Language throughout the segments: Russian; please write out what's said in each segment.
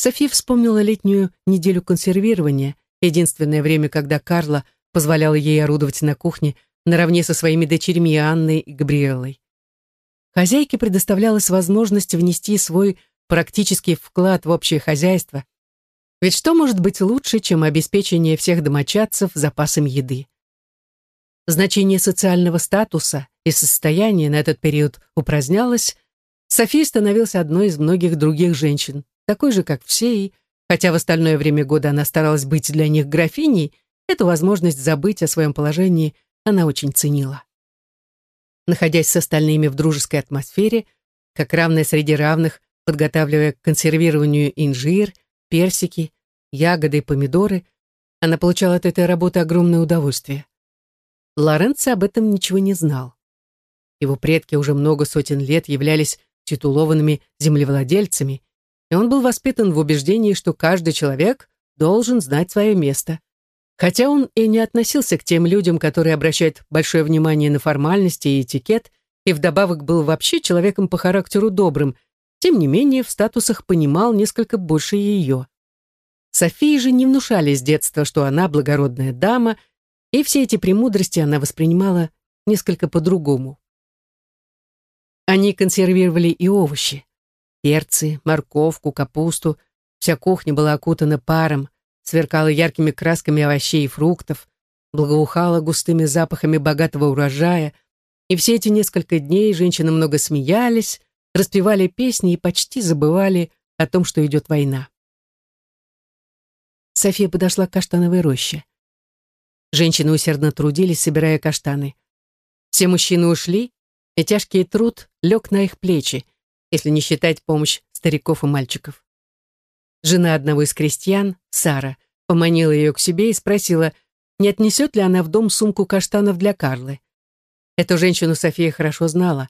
Софи вспомнила летнюю неделю консервирования, единственное время, когда Карла позволяла ей орудовать на кухне наравне со своими дочерьми Анной и Габриэлой. Хозяйке предоставлялась возможность внести свой практический вклад в общее хозяйство, ведь что может быть лучше, чем обеспечение всех домочадцев запасом еды? Значение социального статуса и состояния на этот период упразднялось, София становилась одной из многих других женщин, такой же, как все, и, хотя в остальное время года она старалась быть для них графиней, эту возможность забыть о своем положении она очень ценила. Находясь с остальными в дружеской атмосфере, как равная среди равных, подготавливая к консервированию инжир, персики, ягоды и помидоры, она получала от этой работы огромное удовольствие. Лоренцо об этом ничего не знал. Его предки уже много сотен лет являлись титулованными землевладельцами, и он был воспитан в убеждении, что каждый человек должен знать свое место. Хотя он и не относился к тем людям, которые обращают большое внимание на формальности и этикет, и вдобавок был вообще человеком по характеру добрым, тем не менее в статусах понимал несколько больше ее. Софии же не внушали с детства, что она благородная дама, и все эти премудрости она воспринимала несколько по-другому. Они консервировали и овощи перцы, морковку, капусту. Вся кухня была окутана паром, сверкала яркими красками овощей и фруктов, благоухала густыми запахами богатого урожая, и все эти несколько дней женщины много смеялись, распевали песни и почти забывали о том, что идет война. София подошла к каштановой роще. Женщины усердно трудились, собирая каштаны. Все мужчины ушли, и тяжкий труд лег на их плечи, если не считать помощь стариков и мальчиков. Жена одного из крестьян, Сара, поманила ее к себе и спросила, не отнесет ли она в дом сумку каштанов для Карлы. Эту женщину София хорошо знала.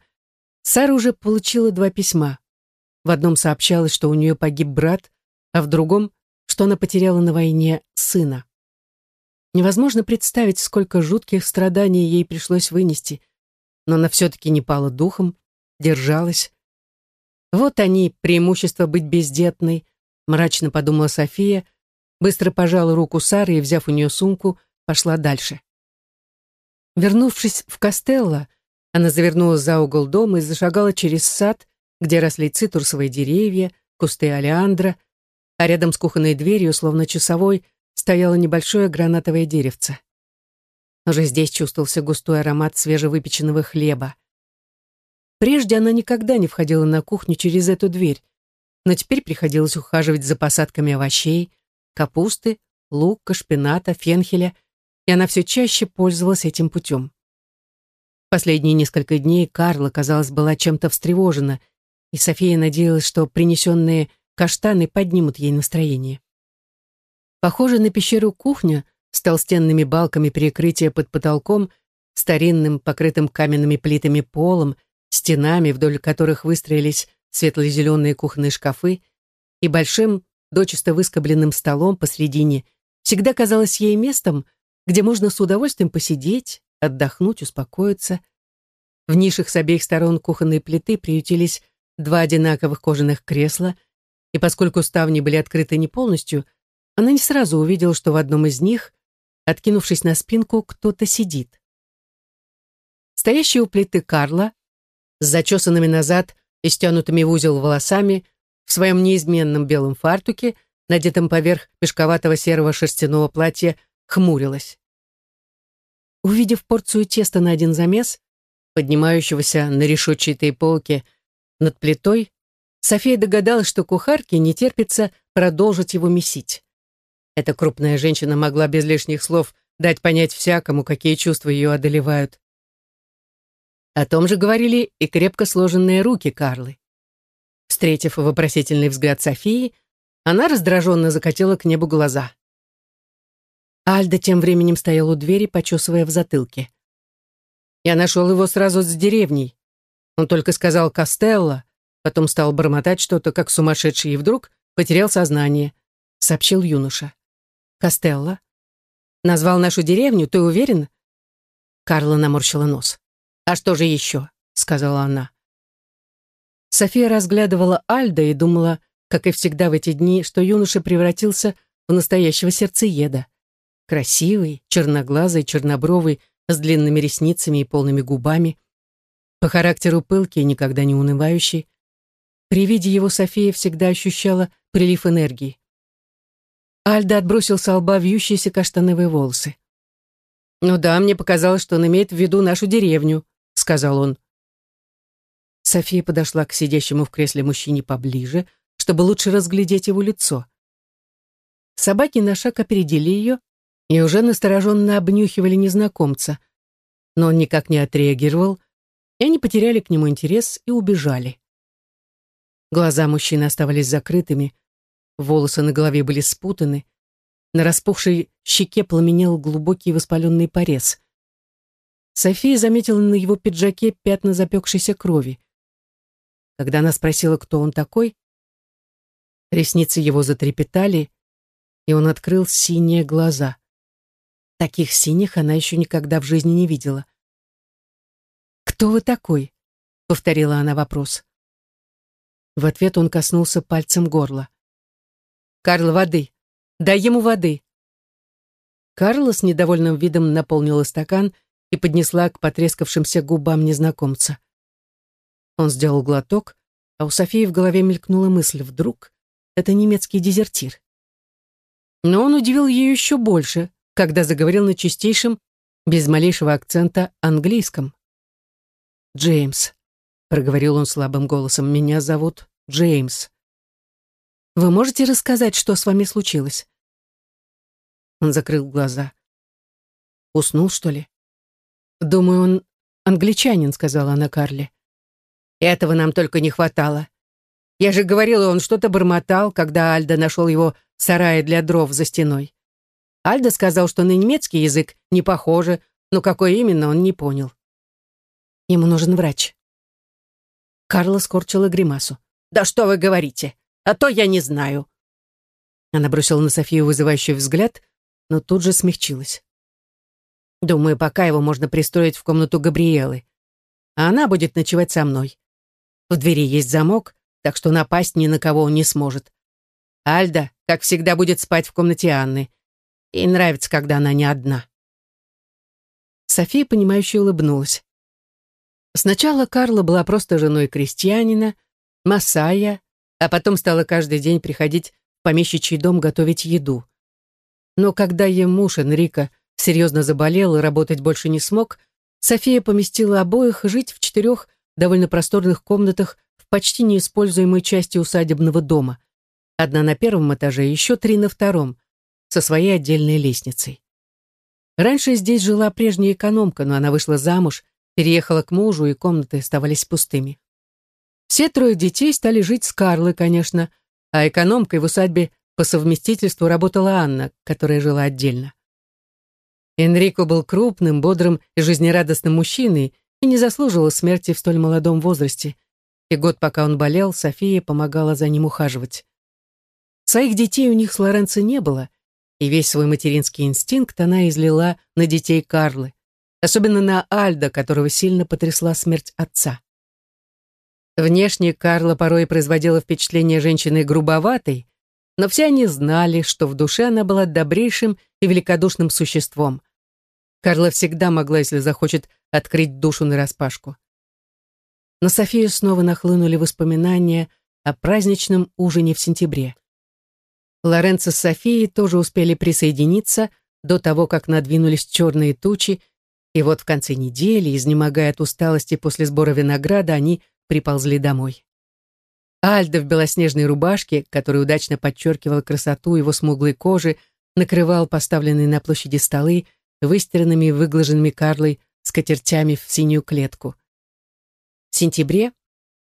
Сара уже получила два письма. В одном сообщалось, что у нее погиб брат, а в другом, что она потеряла на войне сына. Невозможно представить, сколько жутких страданий ей пришлось вынести, но она все-таки не пала духом, держалась, вот они, преимущества быть бездетной, мрачно подумала София, быстро пожала руку Сары и, взяв у нее сумку, пошла дальше. Вернувшись в Костелло, она завернула за угол дома и зашагала через сад, где росли цитрусовые деревья, кусты алиандра, а рядом с кухонной дверью, словно часовой, стояло небольшое гранатовое деревце. Уже здесь чувствовался густой аромат свежевыпеченного хлеба. Прежде она никогда не входила на кухню через эту дверь, но теперь приходилось ухаживать за посадками овощей, капусты, лука, шпината, фенхеля, и она все чаще пользовалась этим путем. Последние несколько дней Карла, казалось, была чем-то встревожена, и София надеялась, что принесенные каштаны поднимут ей настроение. Похоже на пещеру кухня с толстенными балками перекрытия под потолком, старинным, покрытым каменными плитами полом, стенами, вдоль которых выстроились светло-зеленые кухонные шкафы, и большим, дочисто выскобленным столом посредине, всегда казалось ей местом, где можно с удовольствием посидеть, отдохнуть, успокоиться. В нишах с обеих сторон кухонной плиты приютились два одинаковых кожаных кресла, и поскольку ставни были открыты не полностью, она не сразу увидела, что в одном из них, откинувшись на спинку, кто-то сидит. Стоящий у плиты Карла с зачесанными назад и стянутыми в узел волосами, в своем неизменном белом фартуке, надетом поверх мешковатого серого шерстяного платья, хмурилась. Увидев порцию теста на один замес, поднимающегося на решетчатой полке над плитой, София догадалась, что кухарке не терпится продолжить его месить. Эта крупная женщина могла без лишних слов дать понять всякому, какие чувства ее одолевают. О том же говорили и крепко сложенные руки Карлы. Встретив вопросительный взгляд Софии, она раздраженно закатила к небу глаза. Альда тем временем стоял у двери, почесывая в затылке. Я нашел его сразу с деревней. Он только сказал «Костелло», потом стал бормотать что-то, как сумасшедший, и вдруг потерял сознание, сообщил юноша. «Костелло? Назвал нашу деревню, ты уверен?» Карла наморщила нос. «А что же еще?» — сказала она. София разглядывала Альда и думала, как и всегда в эти дни, что юноша превратился в настоящего сердцееда. Красивый, черноглазый, чернобровый, с длинными ресницами и полными губами. По характеру пылкий, никогда не унывающий. При виде его София всегда ощущала прилив энергии. Альда отбросил с лба вьющиеся каштановые волосы. «Ну да, мне показалось, что он имеет в виду нашу деревню», — сказал он. София подошла к сидящему в кресле мужчине поближе, чтобы лучше разглядеть его лицо. Собаки на шаг опередили ее и уже настороженно обнюхивали незнакомца, но он никак не отреагировал, и они потеряли к нему интерес и убежали. Глаза мужчины оставались закрытыми, волосы на голове были спутаны, на распухшей щеке пламенел глубокий воспаленный порез. София заметила на его пиджаке пятна запекшейся крови. Когда она спросила, кто он такой, ресницы его затрепетали, и он открыл синие глаза. Таких синих она еще никогда в жизни не видела. «Кто вы такой?» — повторила она вопрос. В ответ он коснулся пальцем горла. «Карл, воды! Дай ему воды!» Карла с недовольным видом наполнила стакан и поднесла к потрескавшимся губам незнакомца. Он сделал глоток, а у Софии в голове мелькнула мысль «Вдруг это немецкий дезертир?» Но он удивил ее еще больше, когда заговорил на чистейшем, без малейшего акцента, английском. «Джеймс», — проговорил он слабым голосом, — «меня зовут Джеймс. Вы можете рассказать, что с вами случилось?» Он закрыл глаза. «Уснул, что ли?» «Думаю, он англичанин», — сказала она Карле. «Этого нам только не хватало. Я же говорила, он что-то бормотал, когда Альда нашел его в сарае для дров за стеной. Альда сказал, что на немецкий язык не похоже, но какой именно, он не понял. Ему нужен врач. Карла скорчила гримасу. «Да что вы говорите? А то я не знаю». Она бросила на Софию вызывающий взгляд, но тут же смягчилась. «Думаю, пока его можно пристроить в комнату Габриэлы, а она будет ночевать со мной. В двери есть замок, так что напасть ни на кого он не сможет. Альда, как всегда, будет спать в комнате Анны. Ей нравится, когда она не одна. София, понимающе улыбнулась. Сначала Карла была просто женой крестьянина, Масая, а потом стала каждый день приходить в помещичий дом готовить еду. Но когда ее муж Энрико серьезно заболел и работать больше не смог, София поместила обоих жить в четырех довольно просторных комнатах в почти неиспользуемой части усадебного дома. Одна на первом этаже, еще три на втором — со своей отдельной лестницей. Раньше здесь жила прежняя экономка, но она вышла замуж, переехала к мужу, и комнаты оставались пустыми. Все трое детей стали жить с Карлой, конечно, а экономкой в усадьбе по совместительству работала Анна, которая жила отдельно. Энрико был крупным, бодрым и жизнерадостным мужчиной и не заслуживал смерти в столь молодом возрасте. И год, пока он болел, София помогала за ним ухаживать. Своих детей у них с Лоренцо не было, и весь свой материнский инстинкт она излила на детей Карлы, особенно на Альда, которого сильно потрясла смерть отца. Внешне Карла порой производила впечатление женщины грубоватой, но все они знали, что в душе она была добрейшим и великодушным существом. Карла всегда могла, если захочет, открыть душу нараспашку. На Софию снова нахлынули воспоминания о праздничном ужине в сентябре. Лоренцо с Софией тоже успели присоединиться до того, как надвинулись черные тучи, и вот в конце недели, изнемогая от усталости после сбора винограда, они приползли домой. Альдо в белоснежной рубашке, которая удачно подчеркивала красоту его смуглой кожи, накрывал поставленные на площади столы выстиранными и выглаженными Карлой скатертями в синюю клетку. В сентябре,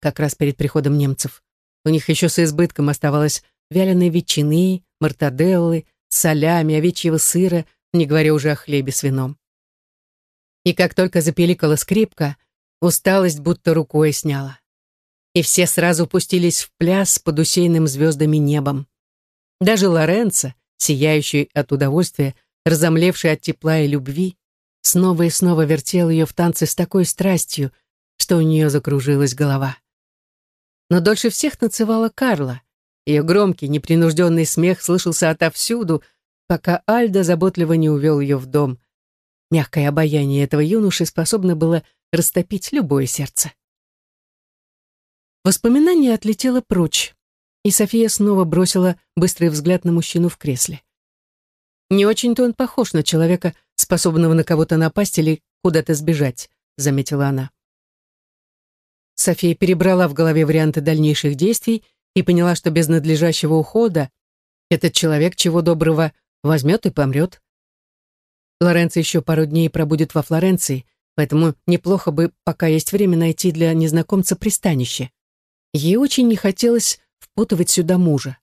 как раз перед приходом немцев, у них еще с избытком оставалось вяленой ветчины, мартаделлы, солями, овечьего сыра, не говоря уже о хлебе с вином. И как только запеликала скрипка, усталость будто рукой сняла. И все сразу пустились в пляс под усеянным звездами небом. Даже Лоренцо, сияющий от удовольствия, разомлевший от тепла и любви, снова и снова вертел ее в танце с такой страстью, что у нее закружилась голова. Но дольше всех танцевала Карла, Ее громкий, непринужденный смех слышался отовсюду, пока Альда заботливо не увел ее в дом. Мягкое обаяние этого юноши способно было растопить любое сердце. Воспоминание отлетело прочь, и София снова бросила быстрый взгляд на мужчину в кресле. Не очень-то он похож на человека, способного на кого-то напасть или куда-то сбежать, заметила она. София перебрала в голове варианты дальнейших действий и поняла, что без надлежащего ухода этот человек, чего доброго, возьмет и помрет. Лоренцо еще пару дней пробудет во Флоренции, поэтому неплохо бы, пока есть время, найти для незнакомца пристанище. Ей очень не хотелось впутывать сюда мужа.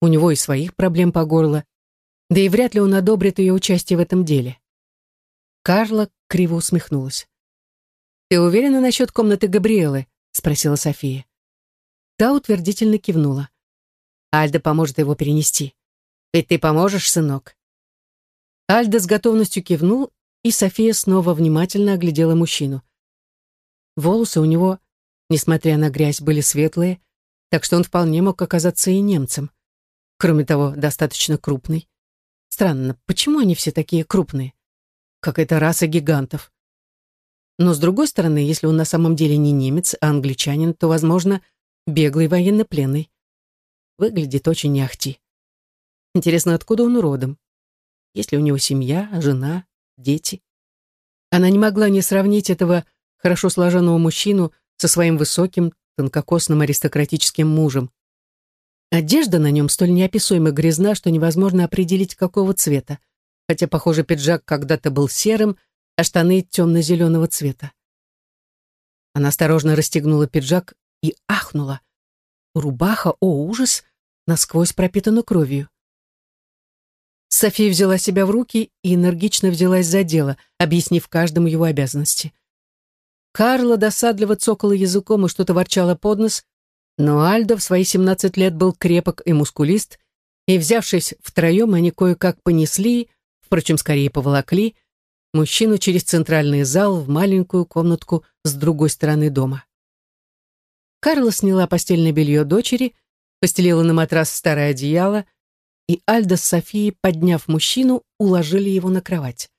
У него и своих проблем по горло, да и вряд ли он одобрит ее участие в этом деле. Карла криво усмехнулась. «Ты уверена насчет комнаты Габриэлы?» — спросила София. Та утвердительно кивнула. «Альда поможет его перенести. Ведь ты поможешь, сынок?» Альда с готовностью кивнул, и София снова внимательно оглядела мужчину. Волосы у него, несмотря на грязь, были светлые, так что он вполне мог оказаться и немцем. Кроме того, достаточно крупный. Странно, почему они все такие крупные? Какая-то раса гигантов. Но, с другой стороны, если он на самом деле не немец, а англичанин, то, возможно, беглый военнопленный. Выглядит очень не ахти. Интересно, откуда он родом? Есть ли у него семья, жена, дети? Она не могла не сравнить этого хорошо сложенного мужчину со своим высоким, тонкокосным аристократическим мужем. Одежда на нем столь неописуемо грязна, что невозможно определить, какого цвета, хотя, похоже, пиджак когда-то был серым, а штаны темно-зеленого цвета. Она осторожно расстегнула пиджак и ахнула. Рубаха, о ужас, насквозь пропитана кровью. София взяла себя в руки и энергично взялась за дело, объяснив каждому его обязанности. Карла досадливо цокала языком и что-то ворчала под нос, но Альдо в свои 17 лет был крепок и мускулист, и, взявшись втроем, они кое-как понесли, впрочем, скорее поволокли, мужчину через центральный зал в маленькую комнатку с другой стороны дома. Карла сняла постельное белье дочери, постелила на матрас старое одеяло, и Альда с Софией, подняв мужчину, уложили его на кровать.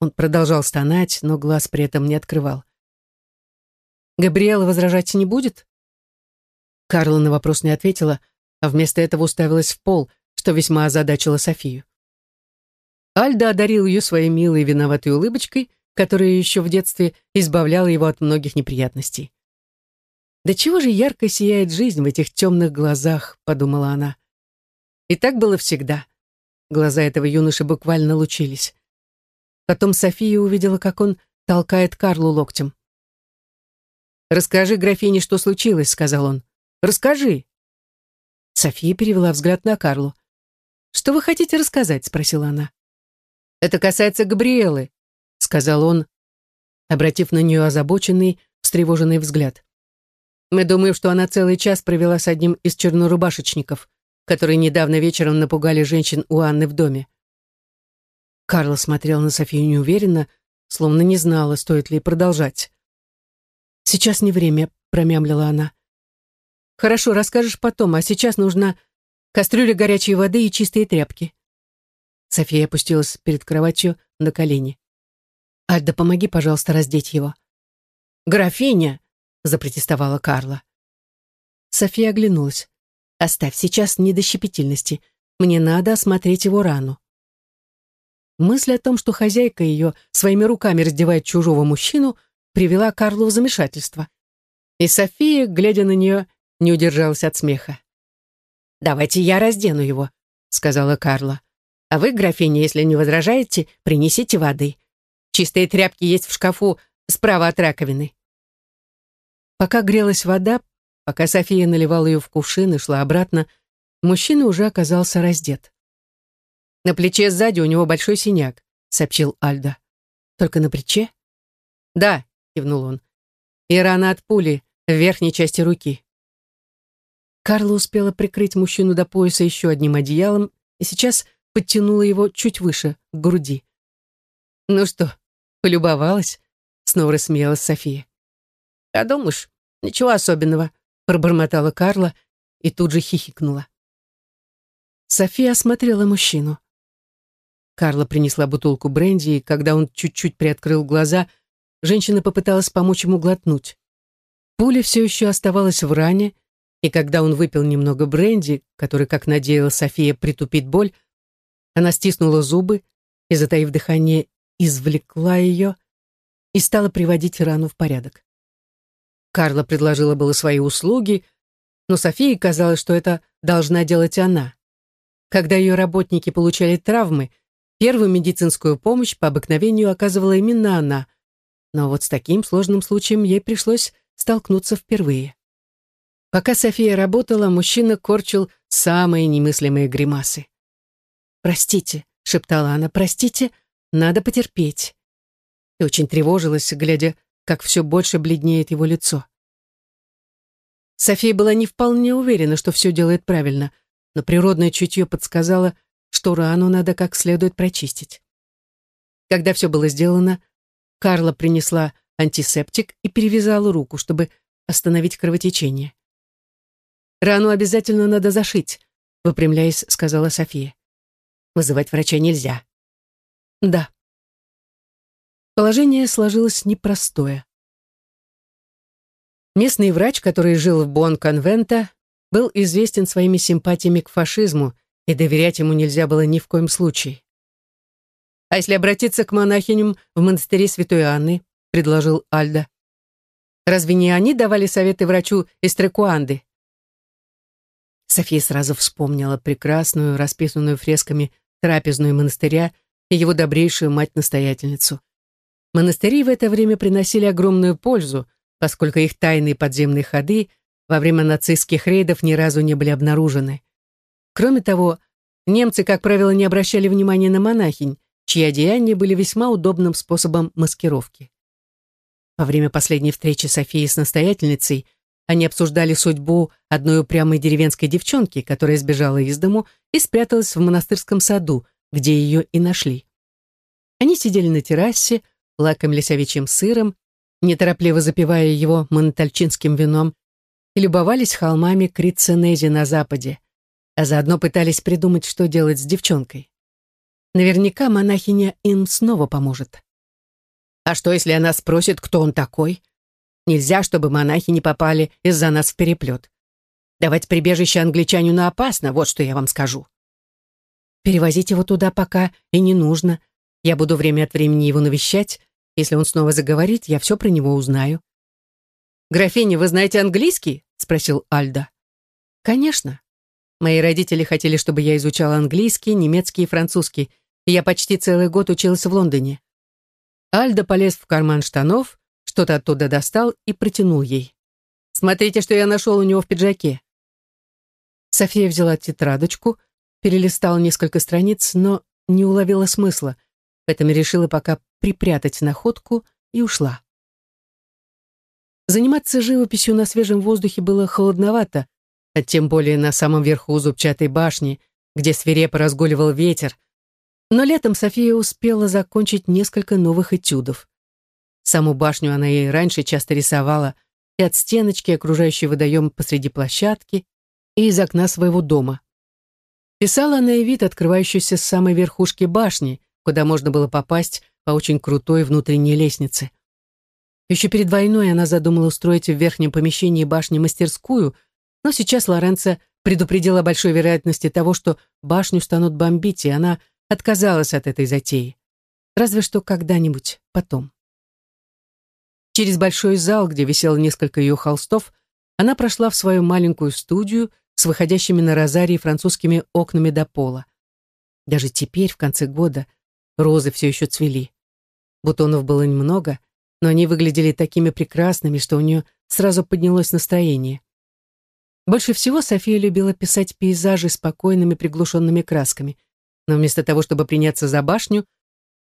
Он продолжал стонать, но глаз при этом не открывал. «Габриэла возражать не будет?» Карла на вопрос не ответила, а вместо этого уставилась в пол, что весьма озадачило Софию. Альда одарил ее своей милой виноватой улыбочкой, которая еще в детстве избавляла его от многих неприятностей. «Да чего же ярко сияет жизнь в этих темных глазах», — подумала она. И так было всегда. Глаза этого юноши буквально лучились. Потом София увидела, как он толкает Карлу локтем. «Расскажи графине, что случилось», — сказал он. Расскажи». София перевела взгляд на Карлу. «Что вы хотите рассказать?» — спросила она. «Это касается Габриэлы», — сказал он, обратив на нее озабоченный, встревоженный взгляд. «Мы думаем, что она целый час провела с одним из чернорубашечников, которые недавно вечером напугали женщин у Анны в доме». Карла смотрела на Софию неуверенно, словно не знала, стоит ли продолжать. «Сейчас не время», — промямлила она. Хорошо, расскажешь потом, а сейчас нужна кастрюля горячей воды и чистые тряпки. София опустилась перед кроватью на колени. «Альда, помоги, пожалуйста, раздеть его». «Графиня!» — запротестовала Карла. София оглянулась. «Оставь, сейчас не до щепетильности. Мне надо осмотреть его рану». Мысль о том, что хозяйка ее своими руками раздевает чужого мужчину, привела Карлу в замешательство. И София, глядя на нее, не удержалась от смеха. «Давайте я раздену его», — сказала Карла. «А вы, графиня, если не возражаете, принесите воды. Чистые тряпки есть в шкафу справа от раковины». Пока грелась вода, пока София наливала ее в кувшин и шла обратно, мужчина уже оказался раздет. «На плече сзади у него большой синяк», — сообщил Альда. «Только на плече?» «Да», — кивнул он. «И рана от пули в верхней части руки». Карла успела прикрыть мужчину до пояса еще одним одеялом и сейчас подтянула его чуть выше, к груди. «Ну что, полюбовалась?» — снова рассмеялась София. «А думаешь, ничего особенного», — пробормотала Карла и тут же хихикнула. София осмотрела мужчину. Карла принесла бутылку бренди, и когда он чуть-чуть приоткрыл глаза, женщина попыталась помочь ему глотнуть. Пуля все еще оставалась в ране, и когда он выпил немного бренди, который, как надеялась София, притупит боль, она стиснула зубы и, затаив дыхание, извлекла ее и стала приводить рану в порядок. Карла предложила было свои услуги, но Софии казалось, что это должна делать она. Когда ее работники получали травмы, первую медицинскую помощь по обыкновению оказывала именно она, но вот с таким сложным случаем ей пришлось столкнуться впервые. Пока София работала, мужчина корчил самые немыслимые гримасы. «Простите», — шептала она, — «простите, надо потерпеть». И очень тревожилась, глядя, как все больше бледнеет его лицо. София была не вполне уверена, что все делает правильно, но природное чутье подсказало, что рану надо как следует прочистить. Когда все было сделано, Карла принесла антисептик и перевязала руку, чтобы остановить кровотечение. «Рану обязательно надо зашить», — выпрямляясь, сказала София. «Вызывать врача нельзя». «Да». Положение сложилось непростое. Местный врач, который жил в Бон-Конвента, был известен своими симпатиями к фашизму, и доверять ему нельзя было ни в коем случае. «А если обратиться к монахиням в монастыре Святой Анны?» — предложил Альда. «Разве не они давали советы врачу из Трекуанды?» София сразу вспомнила прекрасную, расписанную фресками трапезную монастыря и его добрейшую мать-настоятельницу. Монастыри в это время приносили огромную пользу, поскольку их тайные подземные ходы во время нацистских рейдов ни разу не были обнаружены. Кроме того, немцы, как правило, не обращали внимания на монахинь, чьи одеяния были весьма удобным способом маскировки. Во время последней встречи Софии с настоятельницей они обсуждали судьбу одной упрямой деревенской девчонки, которая сбежала из дому и спряталась в монастырском саду, где ее и нашли. Они сидели на террасе, лакомились овечьим сыром, неторопливо запивая его монтальчинским вином, и любовались холмами Криценези на западе, а заодно пытались придумать, что делать с девчонкой. Наверняка монахиня им снова поможет. А что, если она спросит, кто он такой? Нельзя, чтобы монахи не попали из-за нас в переплет. Давать прибежище англичанину опасно, вот что я вам скажу. Перевозить его туда пока и не нужно. Я буду время от времени его навещать. Если он снова заговорит, я все про него узнаю. «Графиня, вы знаете английский?» — спросил Альда. «Конечно. Мои родители хотели, чтобы я изучал английский, немецкий и французский, я почти целый год училась в Лондоне». Альда полез в карман штанов, что-то оттуда достал и протянул ей. «Смотрите, что я нашел у него в пиджаке». София взяла тетрадочку, перелистала несколько страниц, но не уловила смысла, поэтому решила пока припрятать находку и ушла. Заниматься живописью на свежем воздухе было холодновато, а тем более на самом верху зубчатой башни, где свирепо разгуливал ветер. Но летом София успела закончить несколько новых этюдов. Саму башню она и раньше часто рисовала, и от стеночки, окружающей водоем посреди площадки, и из окна своего дома. Писала она и вид, открывающийся с самой верхушки башни, куда можно было попасть по очень крутой внутренней лестнице. Еще перед войной она задумала устроить в верхнем помещении башни мастерскую, но сейчас Лоренцо предупредила большой вероятности того, что башню станут бомбить, и она отказалась от этой затеи. Разве что когда-нибудь потом. Через большой зал, где висело несколько ее холстов, она прошла в свою маленькую студию с выходящими на розарии французскими окнами до пола. Даже теперь, в конце года, розы все еще цвели. Бутонов было немного, но они выглядели такими прекрасными, что у нее сразу поднялось настроение. Больше всего София любила писать пейзажи спокойными приглушенными красками, но вместо того, чтобы приняться за башню,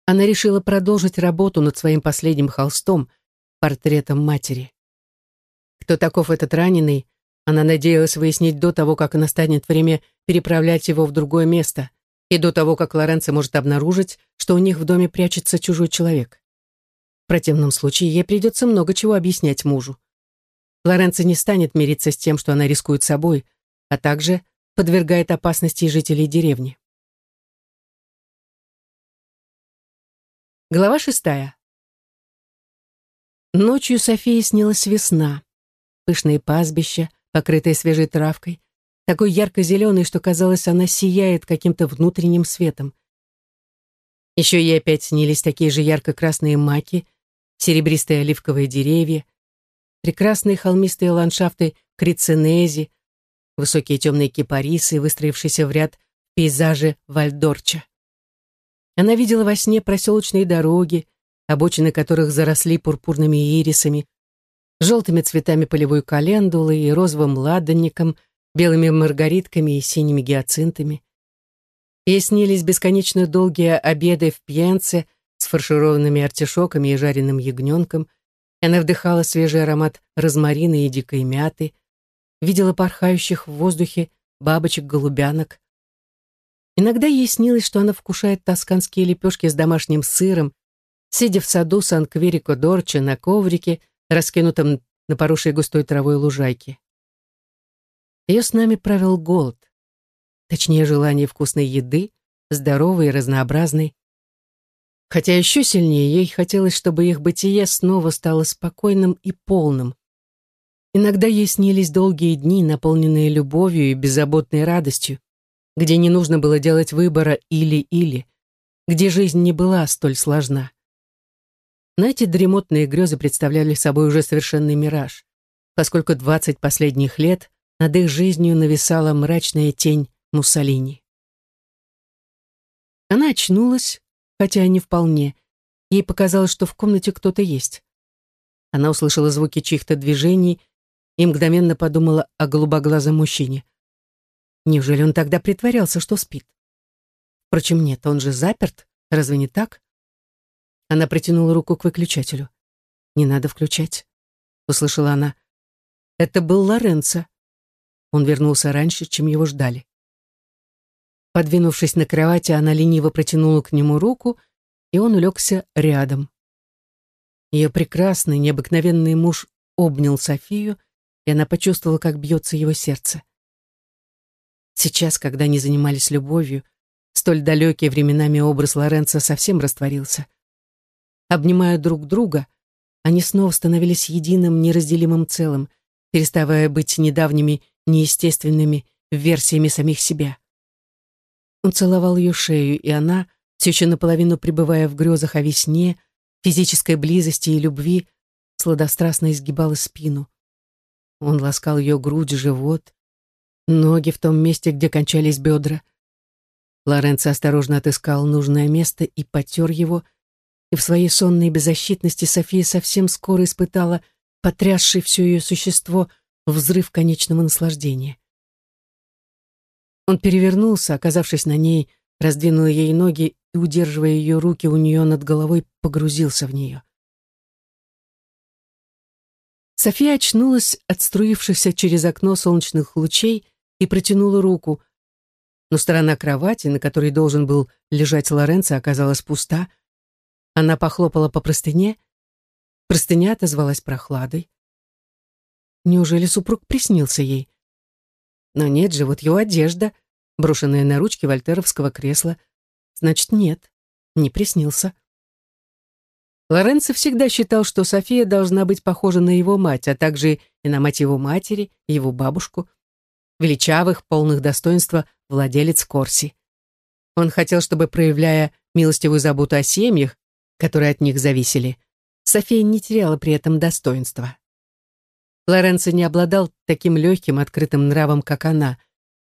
она решила продолжить работу над своим последним холстом, портретом матери. Кто таков этот раненый, она надеялась выяснить до того, как настанет время переправлять его в другое место, и до того, как Лоренцо может обнаружить, что у них в доме прячется чужой человек. В противном случае ей придется много чего объяснять мужу. Лоренцо не станет мириться с тем, что она рискует собой, а также подвергает опасности жителей деревни. Глава шестая. Ночью Софии снилась весна. Пышные пастбища, покрытые свежей травкой, такой ярко-зеленой, что казалось, она сияет каким-то внутренним светом. Еще ей опять снились такие же ярко-красные маки, серебристые оливковые деревья, прекрасные холмистые ландшафты Криценези, высокие темные кипарисы, выстроившиеся в ряд пейзажи Вальдорча. Она видела во сне проселочные дороги, обочины которых заросли пурпурными ирисами, желтыми цветами полевой календулы и розовым ладанником, белыми маргаритками и синими гиацинтами. Ей снились бесконечно долгие обеды в пьянце с фаршированными артишоками и жареным ягненком. Она вдыхала свежий аромат розмарина и дикой мяты, видела порхающих в воздухе бабочек-голубянок. Иногда ей снилось, что она вкушает тосканские лепешки с домашним сыром, сидя в саду Сан-Кверико-Дорче на коврике, раскинутом на поросшей густой травой лужайке. Ее с нами правил голод, точнее желание вкусной еды, здоровой и разнообразной. Хотя еще сильнее ей хотелось, чтобы их бытие снова стало спокойным и полным. Иногда ей снились долгие дни, наполненные любовью и беззаботной радостью, где не нужно было делать выбора или-или, где жизнь не была столь сложна. Но эти дремотные грезы представляли собой уже совершенный мираж, поскольку двадцать последних лет над их жизнью нависала мрачная тень Муссолини. Она очнулась, хотя и не вполне. Ей показалось, что в комнате кто-то есть. Она услышала звуки чьих-то движений и мгновенно подумала о голубоглазом мужчине. Неужели он тогда притворялся, что спит? Впрочем, нет, он же заперт, разве не так? Она протянула руку к выключателю. «Не надо включать», — услышала она. Это был Лоренцо. Он вернулся раньше, чем его ждали. Подвинувшись на кровати, она лениво протянула к нему руку, и он улегся рядом. Ее прекрасный, необыкновенный муж обнял Софию, и она почувствовала, как бьется его сердце. Сейчас, когда они занимались любовью, столь далекий временами образ Лоренца совсем растворился. Обнимая друг друга, они снова становились единым, неразделимым целым, переставая быть недавними, неестественными версиями самих себя. Он целовал ее шею, и она, все еще наполовину пребывая в грезах о весне, физической близости и любви, сладострастно изгибала спину. Он ласкал ее грудь, живот, ноги в том месте, где кончались бедра. Лоренцо осторожно отыскал нужное место и потер его, и в своей сонной беззащитности София совсем скоро испытала потрясший все ее существо взрыв конечного наслаждения. Он перевернулся, оказавшись на ней, раздвинул ей ноги и, удерживая ее руки у нее над головой, погрузился в нее. София очнулась от струившихся через окно солнечных лучей и протянула руку, но сторона кровати, на которой должен был лежать Лоренцо, оказалась пуста, она похлопала по простыне. Простыня отозвалась прохладой. Неужели супруг приснился ей? Но нет же, вот его одежда, брошенная на ручки вольтеровского кресла. Значит, нет, не приснился. Лоренцо всегда считал, что София должна быть похожа на его мать, а также и на мать его матери, его бабушку, величавых, полных достоинства владелец Корси. Он хотел, чтобы, проявляя милостивую заботу о семьях, которые от них зависели, София не теряла при этом достоинства. Лоренцо не обладал таким легким, открытым нравом, как она,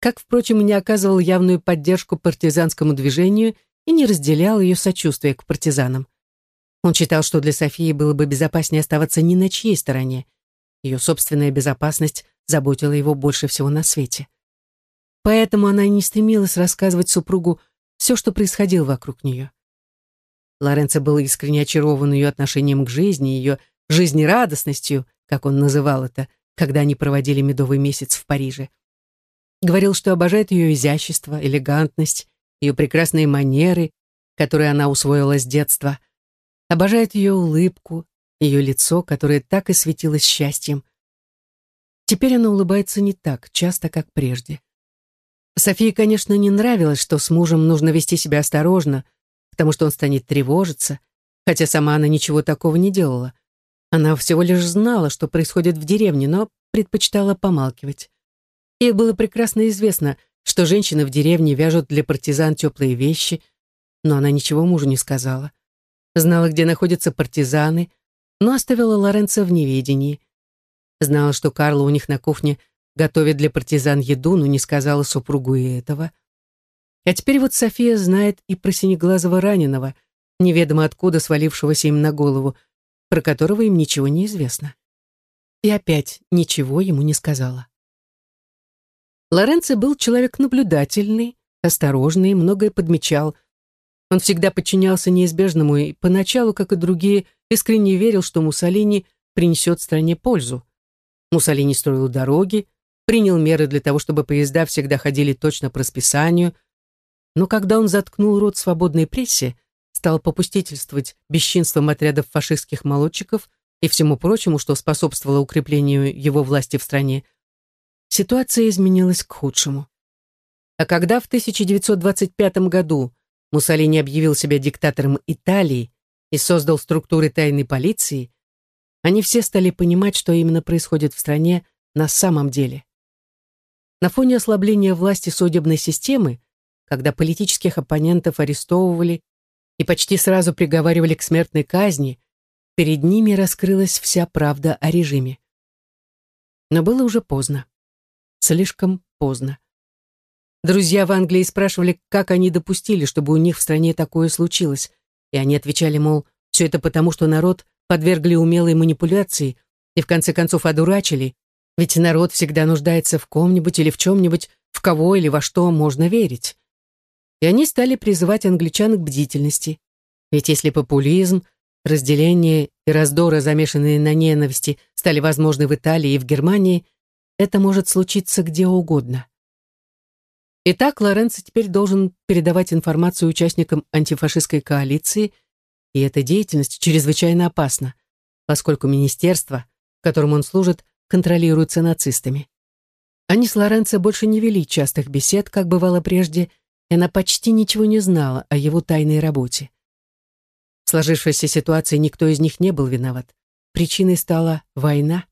как, впрочем, не оказывал явную поддержку партизанскому движению и не разделял ее сочувствие к партизанам. Он считал, что для Софии было бы безопаснее оставаться ни на чьей стороне. Ее собственная безопасность заботила его больше всего на свете. Поэтому она не стремилась рассказывать супругу все, что происходило вокруг нее. Лоренцо был искренне очарован ее отношением к жизни, ее жизнерадостностью, как он называл это, когда они проводили медовый месяц в Париже. Говорил, что обожает ее изящество, элегантность, ее прекрасные манеры, которые она усвоила с детства. Обожает ее улыбку, ее лицо, которое так и светилось счастьем. Теперь она улыбается не так часто, как прежде. Софии, конечно, не нравилось, что с мужем нужно вести себя осторожно, потому что он станет тревожиться, хотя сама она ничего такого не делала. Она всего лишь знала, что происходит в деревне, но предпочитала помалкивать. Ей было прекрасно известно, что женщины в деревне вяжут для партизан теплые вещи, но она ничего мужу не сказала. Знала, где находятся партизаны, но оставила Лоренцо в неведении. Знала, что Карла у них на кухне готовит для партизан еду, но не сказала супругу и этого. А теперь вот София знает и про синеглазого раненого, неведомо откуда свалившегося им на голову, про которого им ничего не известно. И опять ничего ему не сказала. Лоренцо был человек наблюдательный, осторожный, многое подмечал. Он всегда подчинялся неизбежному и поначалу, как и другие, искренне верил, что Муссолини принесет стране пользу. Муссолини строил дороги, принял меры для того, чтобы поезда всегда ходили точно по расписанию, но когда он заткнул рот свободной прессе, стал попустительствовать бесчинством отрядов фашистских молодчиков и всему прочему, что способствовало укреплению его власти в стране, ситуация изменилась к худшему. А когда в 1925 году Муссолини объявил себя диктатором Италии и создал структуры тайной полиции, они все стали понимать, что именно происходит в стране на самом деле. На фоне ослабления власти судебной системы, когда политических оппонентов арестовывали и почти сразу приговаривали к смертной казни, перед ними раскрылась вся правда о режиме. Но было уже поздно. Слишком поздно. Друзья в Англии спрашивали, как они допустили, чтобы у них в стране такое случилось, и они отвечали, мол, все это потому, что народ подвергли умелой манипуляции и в конце концов одурачили, ведь народ всегда нуждается в ком-нибудь или в чем-нибудь, в кого или во что можно верить. И они стали призывать англичан к бдительности. Ведь если популизм, разделение и раздоры, замешанные на ненависти, стали возможны в Италии и в Германии, это может случиться где угодно. Итак, Лоренцо теперь должен передавать информацию участникам антифашистской коалиции, и эта деятельность чрезвычайно опасна, поскольку министерство, которому он служит, контролируется нацистами. Они с Лоренцо больше не вели частых бесед, как бывало прежде, и она почти ничего не знала о его тайной работе. В сложившейся ситуации никто из них не был виноват. Причиной стала война.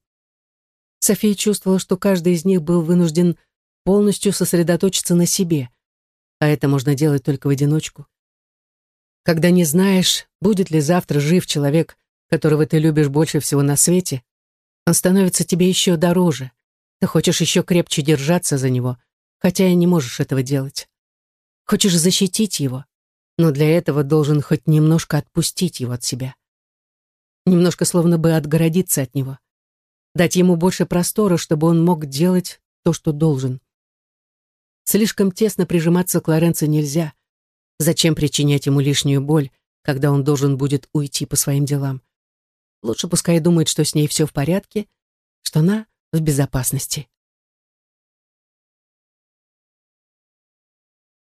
София чувствовала, что каждый из них был вынужден полностью сосредоточиться на себе, а это можно делать только в одиночку. Когда не знаешь, будет ли завтра жив человек, которого ты любишь больше всего на свете, он становится тебе еще дороже. Ты хочешь еще крепче держаться за него, хотя и не можешь этого делать. Хочешь защитить его, но для этого должен хоть немножко отпустить его от себя. Немножко словно бы отгородиться от него. Дать ему больше простора, чтобы он мог делать то, что должен. Слишком тесно прижиматься к Лоренцо нельзя. Зачем причинять ему лишнюю боль, когда он должен будет уйти по своим делам? Лучше пускай думает, что с ней все в порядке, что она в безопасности.